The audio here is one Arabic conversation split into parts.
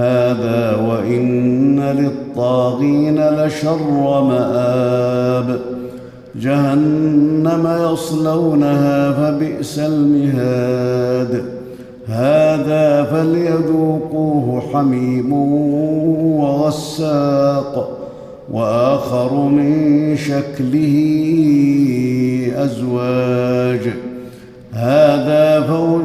هذا وإن للطاغين لشر مآب. جهنم يصلونها فبئس المهاد. هذا فليذوقوه حميم وغساق وآخر من شكله أزواج. هذا فوج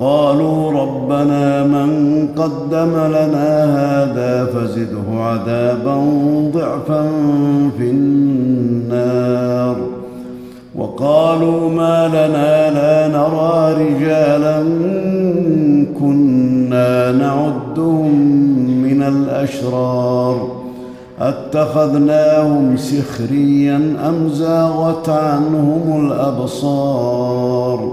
قالوا ربنا من قدم لنا هذا فزده عذابا ضعفا في النار. وقالوا ما لنا لا نرى رجالا كنا نعدهم من الأشرار. أتخذناهم سخريا أم زاغت عنهم الأبصار؟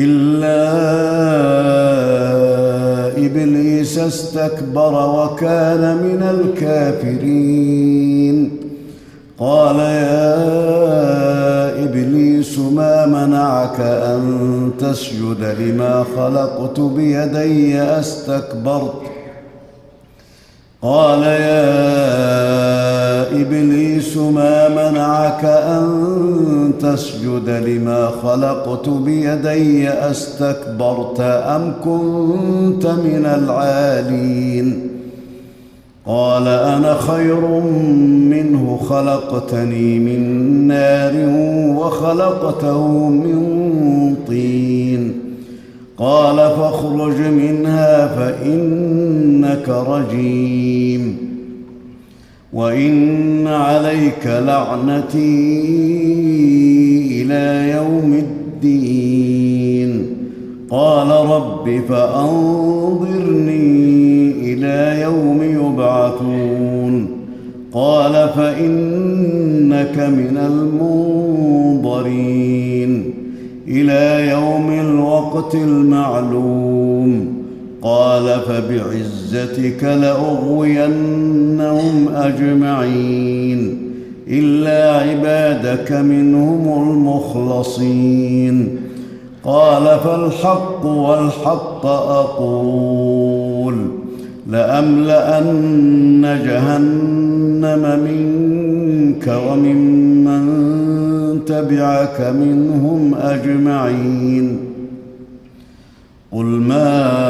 إلا إبليس استكبر وكان من الكافرين. قال يا إبليس ما منعك أن تسجد لما خلقت بيدي أستكبرت؟ قال يا إبليس ما منعك أن تسجد لما خلقت بيدي أستكبرت أم كنت من العالين؟ قال أنا خير منه خلقتني من نار وخلقته من طين. قال فاخرج منها فإنك رجيم. وان عليك لعنتي إلى يوم الدين قال رب فانظرني إلى يوم يبعثون قال فانك من المنظرين إلى يوم الوقت المعلوم قال فبعزتك لأغوينهم أجمعين إلا عبادك منهم المخلصين قال فالحق والحق أقول لأملأن جهنم منك وممن تبعك منهم أجمعين قل ما